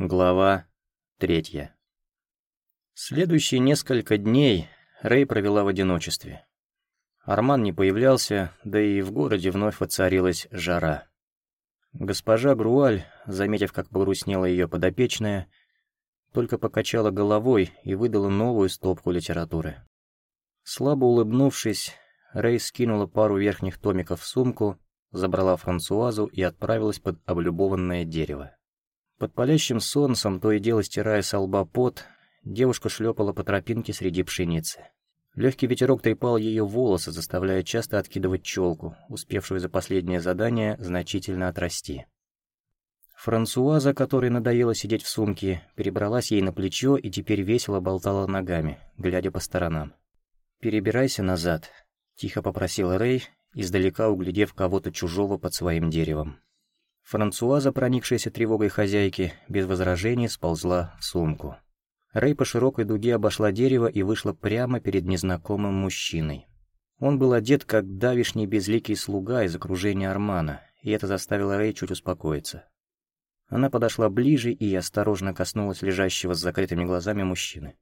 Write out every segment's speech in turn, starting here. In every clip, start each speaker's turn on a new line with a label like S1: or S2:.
S1: Глава третья. Следующие несколько дней Рэй провела в одиночестве. Арман не появлялся, да и в городе вновь воцарилась жара. Госпожа Груаль, заметив, как погрустнела ее подопечная, только покачала головой и выдала новую стопку литературы. Слабо улыбнувшись, Рэй скинула пару верхних томиков в сумку, забрала Франсуазу и отправилась под облюбованное дерево. Под палящим солнцем, то и дело стирая со лба пот, девушка шлепала по тропинке среди пшеницы. Легкий ветерок трепал ее волосы, заставляя часто откидывать челку, успевшую за последнее задание значительно отрасти. Франсуаза, которой надоело сидеть в сумке, перебралась ей на плечо и теперь весело болтала ногами, глядя по сторонам. «Перебирайся назад», — тихо попросил Рэй, издалека углядев кого-то чужого под своим деревом. Франсуаза, проникшаяся тревогой хозяйки, без возражений сползла в сумку. Рэй по широкой дуге обошла дерево и вышла прямо перед незнакомым мужчиной. Он был одет как давишний безликий слуга из окружения Армана, и это заставило Рэй чуть успокоиться. Она подошла ближе и осторожно коснулась лежащего с закрытыми глазами мужчины.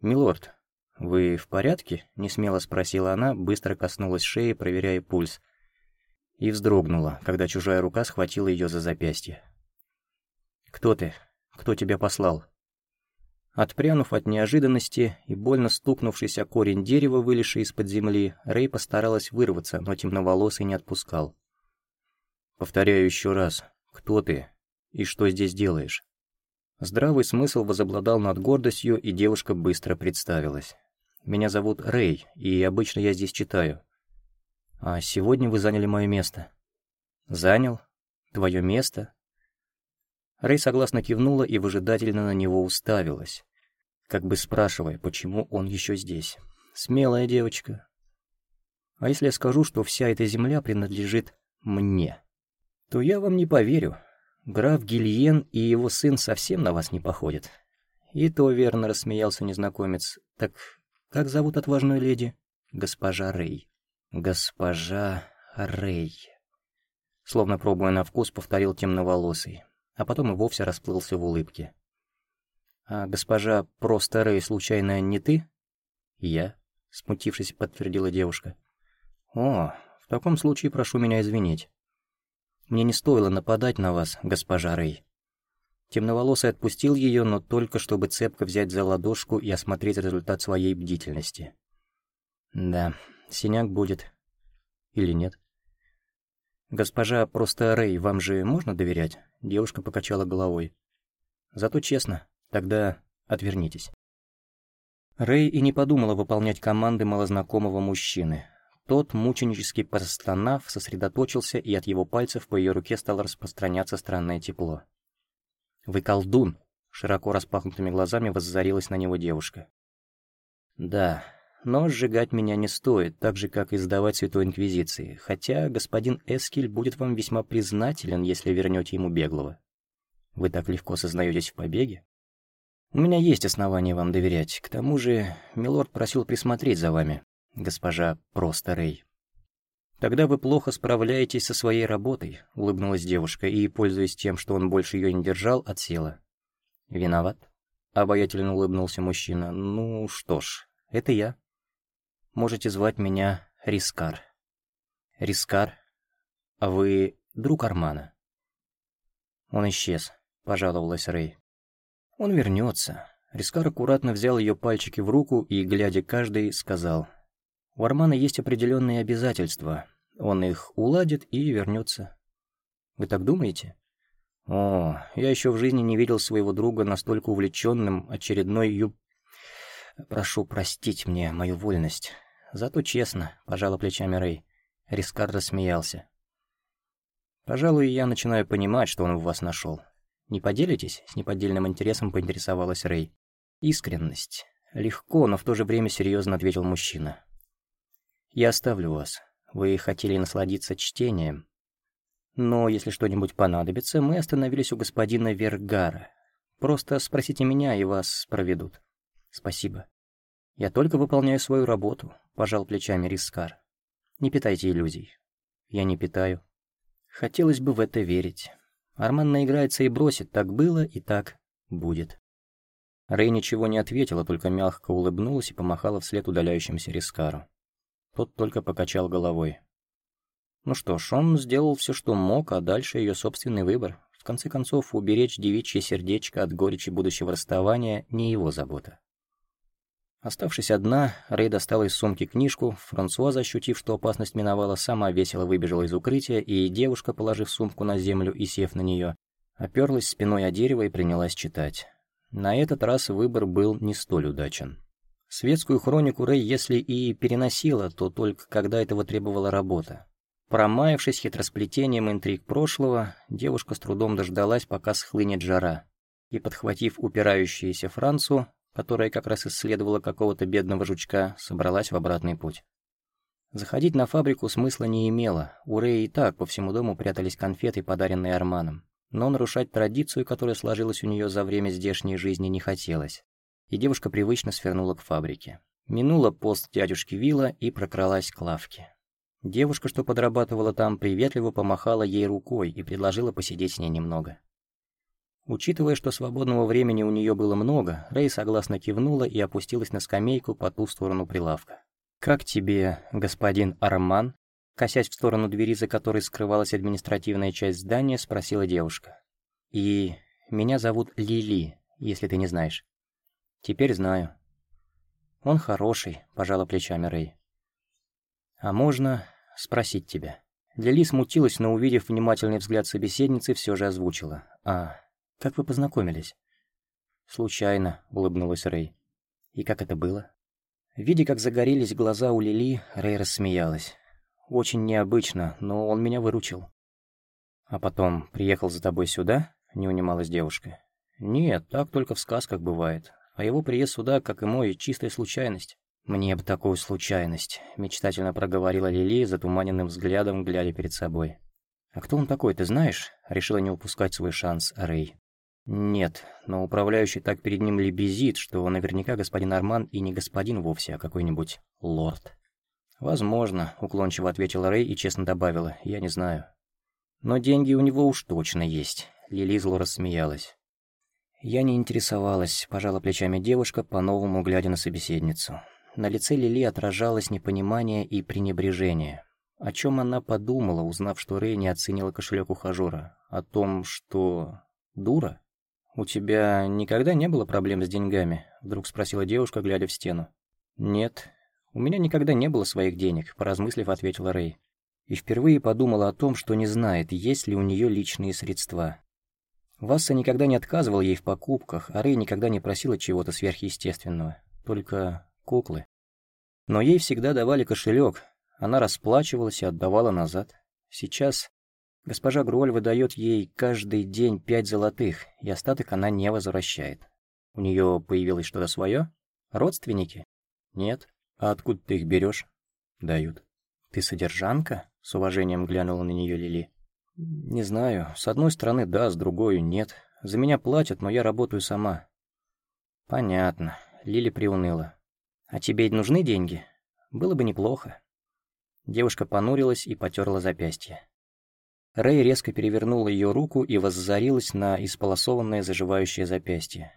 S1: «Милорд, вы в порядке?» — несмело спросила она, быстро коснулась шеи, проверяя пульс — и вздрогнула, когда чужая рука схватила ее за запястье. «Кто ты? Кто тебя послал?» Отпрянув от неожиданности и больно стукнувшись о корень дерева, вылезший из-под земли, Рэй постаралась вырваться, но темноволосый не отпускал. «Повторяю еще раз, кто ты и что здесь делаешь?» Здравый смысл возобладал над гордостью, и девушка быстро представилась. «Меня зовут Рэй, и обычно я здесь читаю. А сегодня вы заняли мое место. Занял? Твое место? Рэй согласно кивнула и выжидательно на него уставилась, как бы спрашивая, почему он еще здесь. Смелая девочка. А если я скажу, что вся эта земля принадлежит мне, то я вам не поверю. Граф Гильен и его сын совсем на вас не походят. И то верно рассмеялся незнакомец. Так как зовут отважную леди? Госпожа Рэй. «Госпожа Рэй», словно пробуя на вкус, повторил темноволосый, а потом и вовсе расплылся в улыбке. «А госпожа просто Рэй, случайно, не ты?» «Я», — смутившись, подтвердила девушка. «О, в таком случае прошу меня извинить. Мне не стоило нападать на вас, госпожа Рэй». Темноволосый отпустил ее, но только чтобы цепко взять за ладошку и осмотреть результат своей бдительности. «Да, синяк будет. Или нет? «Госпожа просто Рэй, вам же можно доверять?» Девушка покачала головой. «Зато честно. Тогда отвернитесь». Рэй и не подумала выполнять команды малознакомого мужчины. Тот, мученически простонав, сосредоточился, и от его пальцев по ее руке стало распространяться странное тепло. «Вы колдун!» — широко распахнутыми глазами воззарилась на него девушка. «Да, но сжигать меня не стоит, так же, как и сдавать Святой Инквизиции, хотя господин Эскель будет вам весьма признателен, если вернете ему беглого. Вы так легко сознаетесь в побеге? У меня есть основания вам доверять. К тому же, милорд просил присмотреть за вами, госпожа Просто Рэй. «Тогда вы плохо справляетесь со своей работой», — улыбнулась девушка и, пользуясь тем, что он больше ее не держал, отсела. «Виноват?» — обаятельно улыбнулся мужчина. «Ну что ж, это я». Можете звать меня Рискар. Рискар, а вы друг Армана? Он исчез, пожаловалась Рэй. Он вернется. Рискар аккуратно взял ее пальчики в руку и, глядя каждый, сказал. У Армана есть определенные обязательства. Он их уладит и вернется. Вы так думаете? О, я еще в жизни не видел своего друга настолько увлеченным очередной юб... Прошу простить мне мою вольность. Зато честно, пожала плечами Рэй. Рискар рассмеялся. Пожалуй, я начинаю понимать, что он в вас нашел. Не поделитесь? С неподдельным интересом поинтересовалась Рэй. Искренность. Легко, но в то же время серьезно ответил мужчина. Я оставлю вас. Вы хотели насладиться чтением. Но если что-нибудь понадобится, мы остановились у господина Вергара. Просто спросите меня, и вас проведут. Спасибо. «Я только выполняю свою работу», — пожал плечами Рискар. «Не питайте иллюзий». «Я не питаю». «Хотелось бы в это верить». Арман наиграется и бросит, так было и так будет. Рэй ничего не ответила, только мягко улыбнулась и помахала вслед удаляющемуся Рискару. Тот только покачал головой. Ну что ж, он сделал все, что мог, а дальше ее собственный выбор. В конце концов, уберечь девичье сердечко от горечи будущего расставания не его забота. Оставшись одна, Рэй достала из сумки книжку, Франсуа, ощутив, что опасность миновала, сама весело выбежала из укрытия, и девушка, положив сумку на землю и сев на нее, оперлась спиной о дерево и принялась читать. На этот раз выбор был не столь удачен. Светскую хронику Рэй, если и переносила, то только когда этого требовала работа. Промаявшись хитросплетением интриг прошлого, девушка с трудом дождалась, пока схлынет жара, и, подхватив упирающуюся Францу, которая как раз исследовала какого-то бедного жучка, собралась в обратный путь. Заходить на фабрику смысла не имело, у Рэя и так по всему дому прятались конфеты, подаренные Арманом. Но нарушать традицию, которая сложилась у нее за время здешней жизни, не хотелось. И девушка привычно свернула к фабрике. Минула пост дядюшки Вилла и прокралась к лавке. Девушка, что подрабатывала там, приветливо помахала ей рукой и предложила посидеть с ней немного. Учитывая, что свободного времени у нее было много, Рэй согласно кивнула и опустилась на скамейку по ту сторону прилавка. «Как тебе, господин Арман?» Косясь в сторону двери, за которой скрывалась административная часть здания, спросила девушка. «И меня зовут Лили, если ты не знаешь». «Теперь знаю». «Он хороший», — пожала плечами Рэй. «А можно спросить тебя?» Лили смутилась, но, увидев внимательный взгляд собеседницы, все же озвучила. «А, как вы познакомились?» «Случайно», — улыбнулась Рэй. «И как это было?» Видя, как загорелись глаза у Лили, Рэй рассмеялась. «Очень необычно, но он меня выручил». «А потом приехал за тобой сюда?» — не унималась девушка. «Нет, так только в сказках бывает. А его приезд сюда, как и мой, чистая случайность». «Мне бы такую случайность», — мечтательно проговорила Лили, затуманенным взглядом, глядя перед собой. «А кто он такой, ты знаешь?» — решила не упускать свой шанс Рэй. Нет, но управляющий так перед ним лебезит, что наверняка господин Арман и не господин вовсе, а какой-нибудь лорд. «Возможно», — уклончиво ответила Рэй и честно добавила, «я не знаю». «Но деньги у него уж точно есть», — Лили зло рассмеялась. Я не интересовалась, пожала плечами девушка, по-новому глядя на собеседницу. На лице Лили отражалось непонимание и пренебрежение. О чем она подумала, узнав, что Рэй не оценила кошелек ухажера? О том, что... дура? «У тебя никогда не было проблем с деньгами?» — вдруг спросила девушка, глядя в стену. «Нет, у меня никогда не было своих денег», — поразмыслив, ответила Рэй. И впервые подумала о том, что не знает, есть ли у нее личные средства. Васса никогда не отказывал ей в покупках, а Рэй никогда не просила чего-то сверхъестественного. Только куклы. Но ей всегда давали кошелек, она расплачивалась и отдавала назад. Сейчас Госпожа Груоль выдает ей каждый день пять золотых, и остаток она не возвращает. У нее появилось что-то свое? Родственники? Нет. А откуда ты их берешь? Дают. Ты содержанка? С уважением глянула на нее Лили. Не знаю. С одной стороны да, с другой нет. За меня платят, но я работаю сама. Понятно. Лили приуныла. А тебе нужны деньги? Было бы неплохо. Девушка понурилась и потерла запястье. Рэй резко перевернула ее руку и воззарилась на исполосованное заживающее запястье.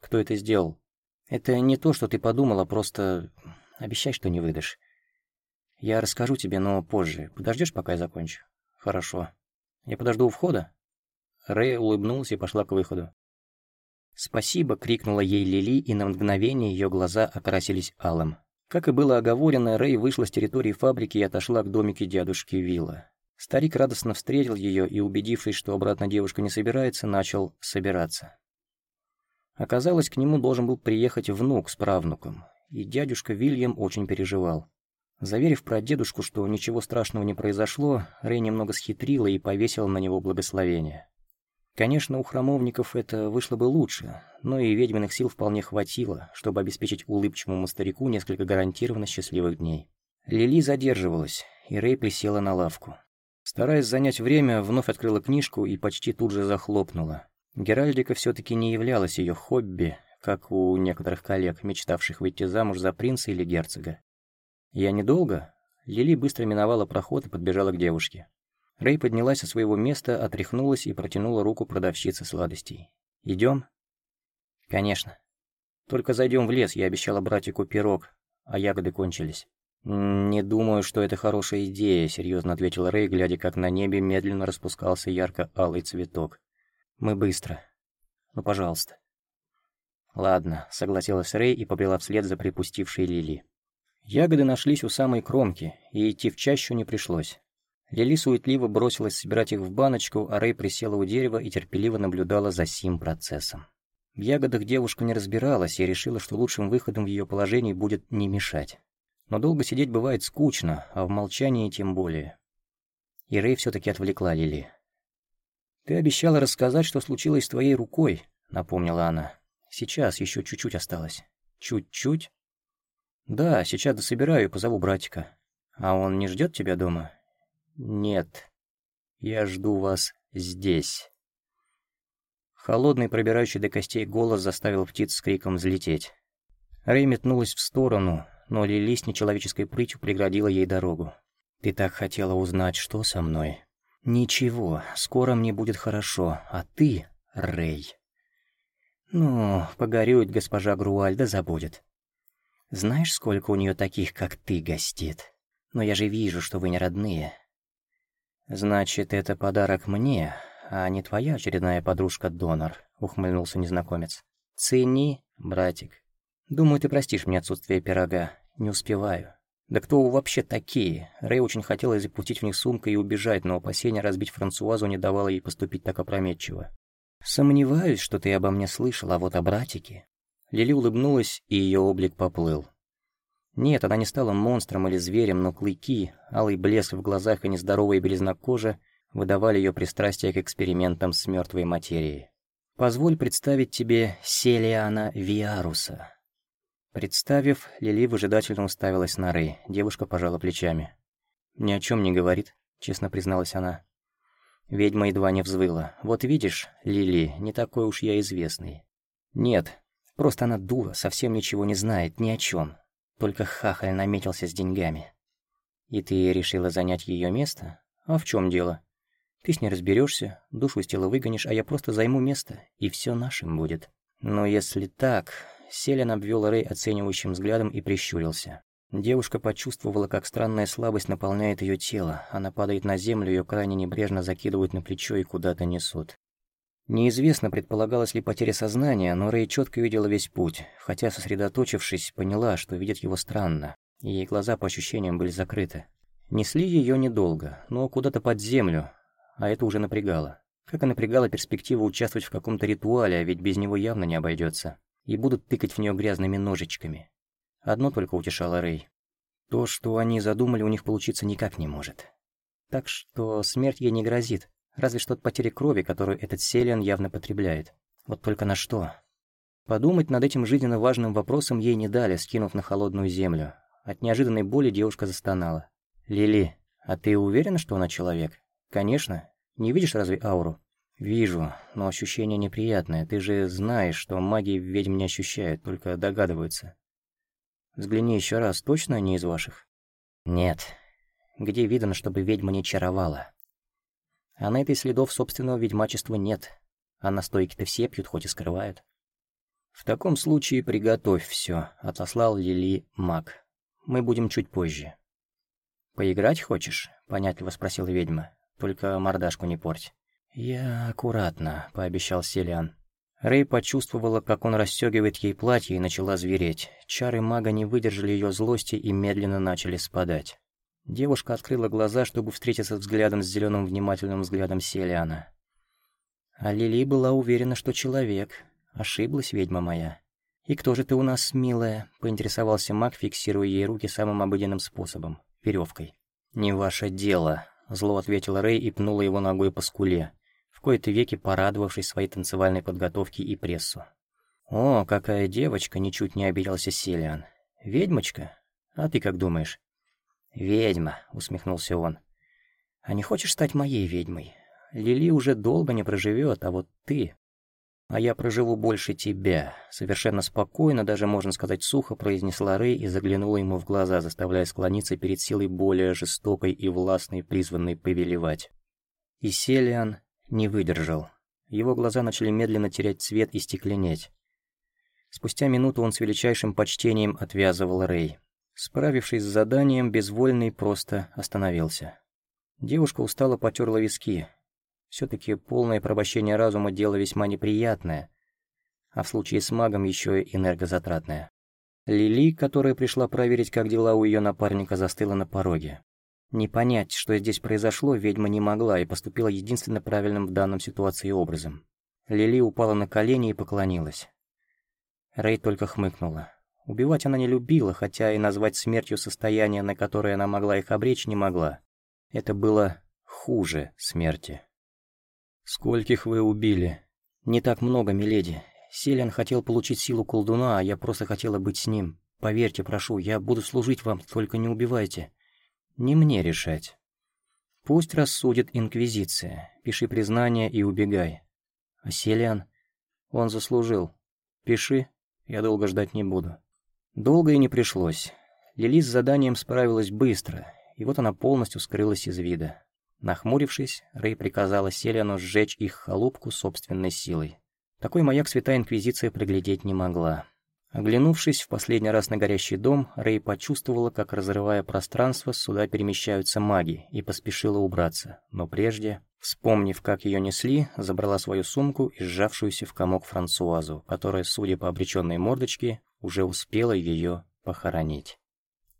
S1: «Кто это сделал?» «Это не то, что ты подумала, просто... Обещай, что не выдашь. Я расскажу тебе, но позже. Подождешь, пока я закончу?» «Хорошо. Я подожду у входа?» Рэй улыбнулась и пошла к выходу. «Спасибо!» — крикнула ей Лили, и на мгновение ее глаза окрасились алым. Как и было оговорено, Рэй вышла с территории фабрики и отошла к домике дядюшки Вилла. Старик радостно встретил ее и, убедившись, что обратно девушка не собирается, начал собираться. Оказалось, к нему должен был приехать внук с правнуком, и дядюшка Вильям очень переживал. Заверив про дедушку, что ничего страшного не произошло, Рэй немного схитрила и повесила на него благословение. Конечно, у храмовников это вышло бы лучше, но и ведьминых сил вполне хватило, чтобы обеспечить улыбчивому старику несколько гарантированно счастливых дней. Лили задерживалась, и Рэй присела на лавку. Стараясь занять время, вновь открыла книжку и почти тут же захлопнула. Геральдика все-таки не являлась ее хобби, как у некоторых коллег, мечтавших выйти замуж за принца или герцога. «Я недолго?» Лили быстро миновала проход и подбежала к девушке. Рэй поднялась со своего места, отряхнулась и протянула руку продавщице сладостей. «Идем?» «Конечно. Только зайдем в лес, я обещала братику пирог, а ягоды кончились». «Не думаю, что это хорошая идея», — серьезно ответил Рэй, глядя, как на небе медленно распускался ярко-алый цветок. «Мы быстро. Ну, пожалуйста». «Ладно», — согласилась Рэй и побрела вслед за припустившей Лили. Ягоды нашлись у самой кромки, и идти в чащу не пришлось. Лили суетливо бросилась собирать их в баночку, а Рэй присела у дерева и терпеливо наблюдала за сим процессом. В ягодах девушка не разбиралась и решила, что лучшим выходом в ее положении будет не мешать. Но долго сидеть бывает скучно, а в молчании тем более. И Рэй все-таки отвлекла Лили. «Ты обещала рассказать, что случилось с твоей рукой», — напомнила она. «Сейчас еще чуть-чуть осталось». «Чуть-чуть?» «Да, сейчас дособираю и позову братика. А он не ждет тебя дома?» «Нет. Я жду вас здесь». Холодный, пробирающий до костей голос заставил птиц с криком взлететь. Рэй метнулась в сторону, но Лили с нечеловеческой прытью преградила ей дорогу. «Ты так хотела узнать, что со мной?» «Ничего, скоро мне будет хорошо, а ты, Рэй...» «Ну, погорюет госпожа Груальда забудет. Знаешь, сколько у нее таких, как ты, гостит? Но я же вижу, что вы не родные». «Значит, это подарок мне, а не твоя очередная подружка-донор», — ухмыльнулся незнакомец. «Цени, братик. Думаю, ты простишь мне отсутствие пирога. Не успеваю. Да кто вы вообще такие? Рэй очень хотела запустить в них сумкой и убежать, но опасение разбить Франсуазу не давало ей поступить так опрометчиво. «Сомневаюсь, что ты обо мне слышал, а вот о братике». Лили улыбнулась, и ее облик поплыл. Нет, она не стала монстром или зверем, но клыки, алый блеск в глазах и нездоровая белизна кожи выдавали ее пристрастие к экспериментам с мертвой материей. «Позволь представить тебе Селиана Виаруса», Представив, Лили выжидательно уставилась на Рэй. Девушка пожала плечами. «Ни о чем не говорит», — честно призналась она. Ведьма едва не взвыла. «Вот видишь, Лили, не такой уж я известный». «Нет, просто она дура, совсем ничего не знает, ни о чем. Только хахаль наметился с деньгами». «И ты решила занять ее место? А в чем дело? Ты с ней разберешься, душу из тела выгонишь, а я просто займу место, и все нашим будет. Но если так, Селин обвел Рэй оценивающим взглядом и прищурился. Девушка почувствовала, как странная слабость наполняет ее тело. Она падает на землю, ее крайне небрежно закидывают на плечо и куда-то несут. Неизвестно, предполагалась ли потеря сознания, но Рэй четко видела весь путь, хотя, сосредоточившись, поняла, что видит его странно, ей глаза по ощущениям были закрыты. Несли ее недолго, но куда-то под землю, а это уже напрягало. Как и напрягала перспектива участвовать в каком-то ритуале, а ведь без него явно не обойдется и будут тыкать в нее грязными ножичками. Одно только утешало Рэй. То, что они задумали, у них получиться никак не может. Так что смерть ей не грозит, разве что от потери крови, которую этот Селиан явно потребляет. Вот только на что? Подумать над этим жизненно важным вопросом ей не дали, скинув на холодную землю. От неожиданной боли девушка застонала. «Лили, а ты уверена, что она человек?» «Конечно. Не видишь разве ауру?» «Вижу, но ощущение неприятное. Ты же знаешь, что маги ведьм не ощущают, только догадываются. Взгляни еще раз, точно не из ваших?» «Нет. Где видно, чтобы ведьма не чаровала?» «А на этой следов собственного ведьмачества нет. А настойки-то все пьют, хоть и скрывают». «В таком случае приготовь все», — отослал Лили маг. «Мы будем чуть позже». «Поиграть хочешь?» — понятливо спросила ведьма. «Только мордашку не порть». «Я аккуратно», — пообещал Селиан. Рэй почувствовала, как он расстегивает ей платье и начала звереть. Чары мага не выдержали ее злости и медленно начали спадать. Девушка открыла глаза, чтобы встретиться взглядом с зеленым внимательным взглядом Селиана. А Лили была уверена, что человек. Ошиблась ведьма моя. «И кто же ты у нас, милая?» — поинтересовался маг, фиксируя ей руки самым обыденным способом — веревкой. «Не ваше дело», — зло ответила Рэй и пнула его ногой по скуле в кои-то веки порадовавшись своей танцевальной подготовке и прессу. «О, какая девочка!» — ничуть не обиделся Селиан. «Ведьмочка? А ты как думаешь?» «Ведьма», — усмехнулся он. «А не хочешь стать моей ведьмой? Лили уже долго не проживет, а вот ты...» «А я проживу больше тебя», — совершенно спокойно, даже можно сказать сухо, произнесла Рэй и заглянула ему в глаза, заставляя склониться перед силой более жестокой и властной, призванной повелевать. И Селиан не выдержал. Его глаза начали медленно терять цвет и стекленеть. Спустя минуту он с величайшим почтением отвязывал Рэй. Справившись с заданием, безвольный просто остановился. Девушка устало потерла виски. Все-таки полное порабощение разума – дело весьма неприятное, а в случае с магом еще и энергозатратное. Лили, которая пришла проверить, как дела у ее напарника, застыла на пороге. Не понять, что здесь произошло, ведьма не могла и поступила единственно правильным в данном ситуации образом. Лили упала на колени и поклонилась. Рэй только хмыкнула. Убивать она не любила, хотя и назвать смертью состояние, на которое она могла их обречь, не могла. Это было хуже смерти. «Скольких вы убили?» «Не так много, миледи. Селиан хотел получить силу колдуна, а я просто хотела быть с ним. Поверьте, прошу, я буду служить вам, только не убивайте. Не мне решать. Пусть рассудит Инквизиция. Пиши признание и убегай. А Селиан? Он заслужил. Пиши, я долго ждать не буду. Долго и не пришлось. Лили с заданием справилась быстро, и вот она полностью скрылась из вида. Нахмурившись, Рэй приказала Селиану сжечь их халупку собственной силой. Такой маяк Святая Инквизиция приглядеть не могла. Оглянувшись в последний раз на горящий дом, Рэй почувствовала, как, разрывая пространство, сюда перемещаются маги, и поспешила убраться. Но прежде, вспомнив, как ее несли, забрала свою сумку и сжавшуюся в комок Франсуазу, которая, судя по обреченной мордочке, уже успела ее похоронить.